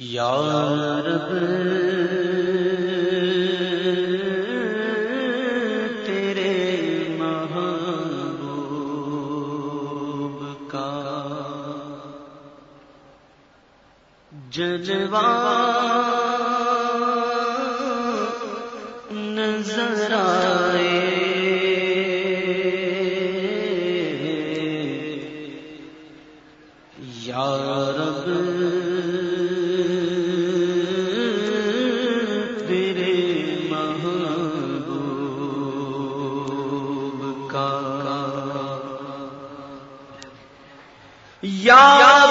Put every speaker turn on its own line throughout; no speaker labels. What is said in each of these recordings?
یار تیرے محبوب کا ججوا نظر آئے کا۔ یا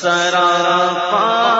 سراپا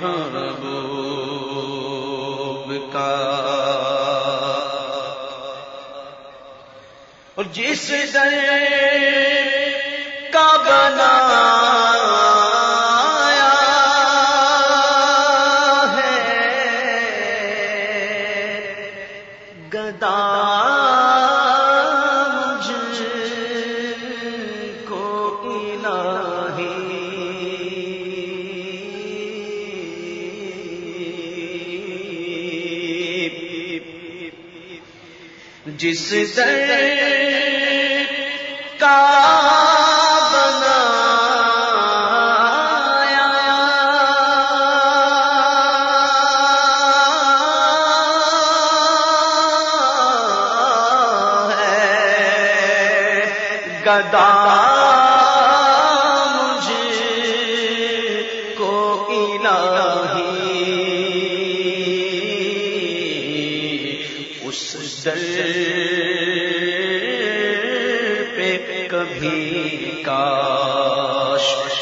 محبوب کا۔ اور جس در کا بنایا ہے گدا جس در کا بنایا ہے گدا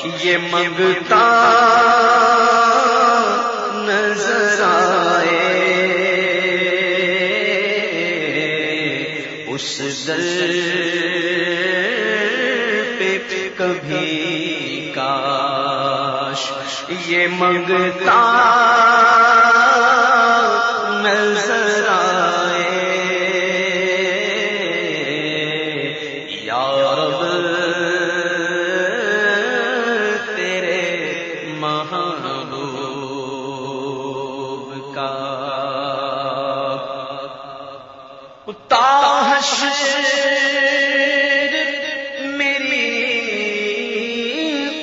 یہ منگتا نظر آئے۔ اس در پہ کبھی کاش یہ منگتا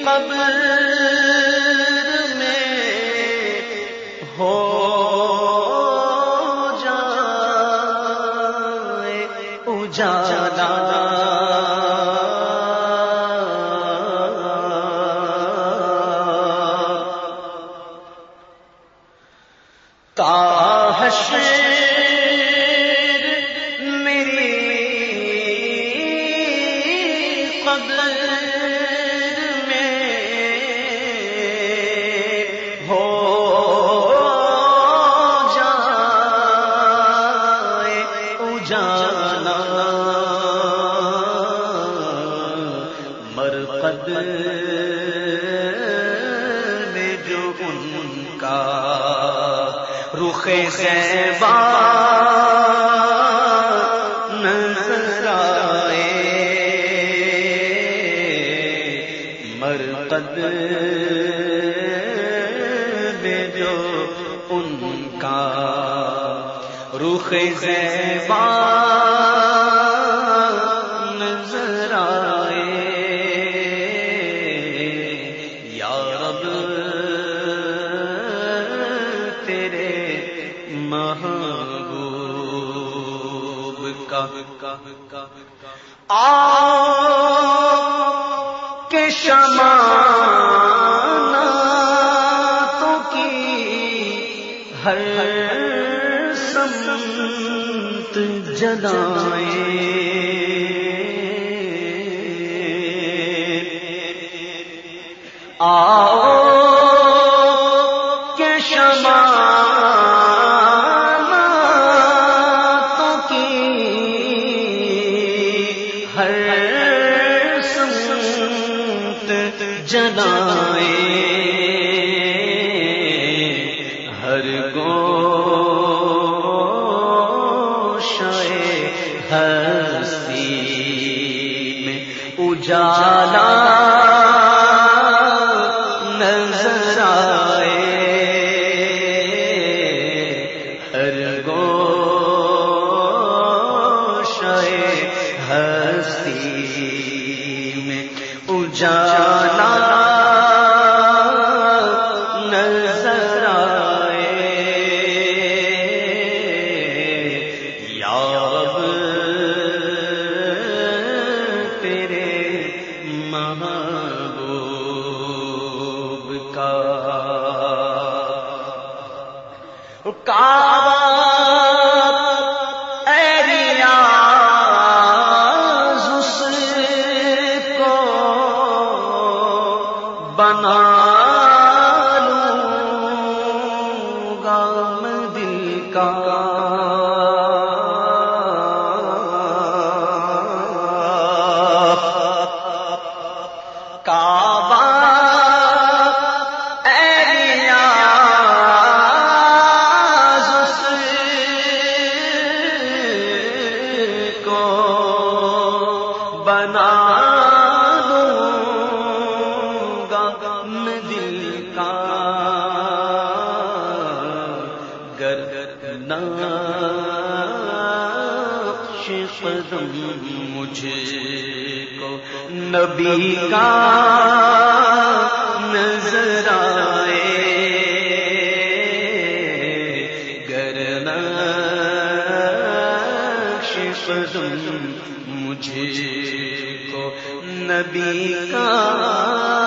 قبر میں ہو جائے اجالا۔ حشر اجالا مرقد میں جو ان کا رخ زیبا نظر آئے مرقد رخ زیبا نظر آئے۔ یا رب، تیرے محبوب کا آ کے شمان تو کی ہر سمت جلائے آؤ اجالا کعبہ قدم مجھے کو نبی کا نظر آئے گر قدم مجھے کو نبی کا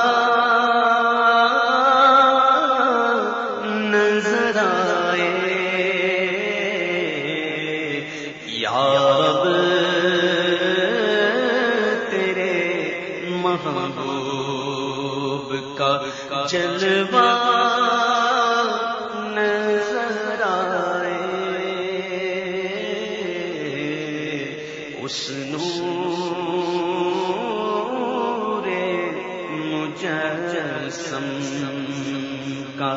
یا رب تیرے محبوب کا جلوہ نظر اس کا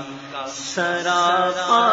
سراپا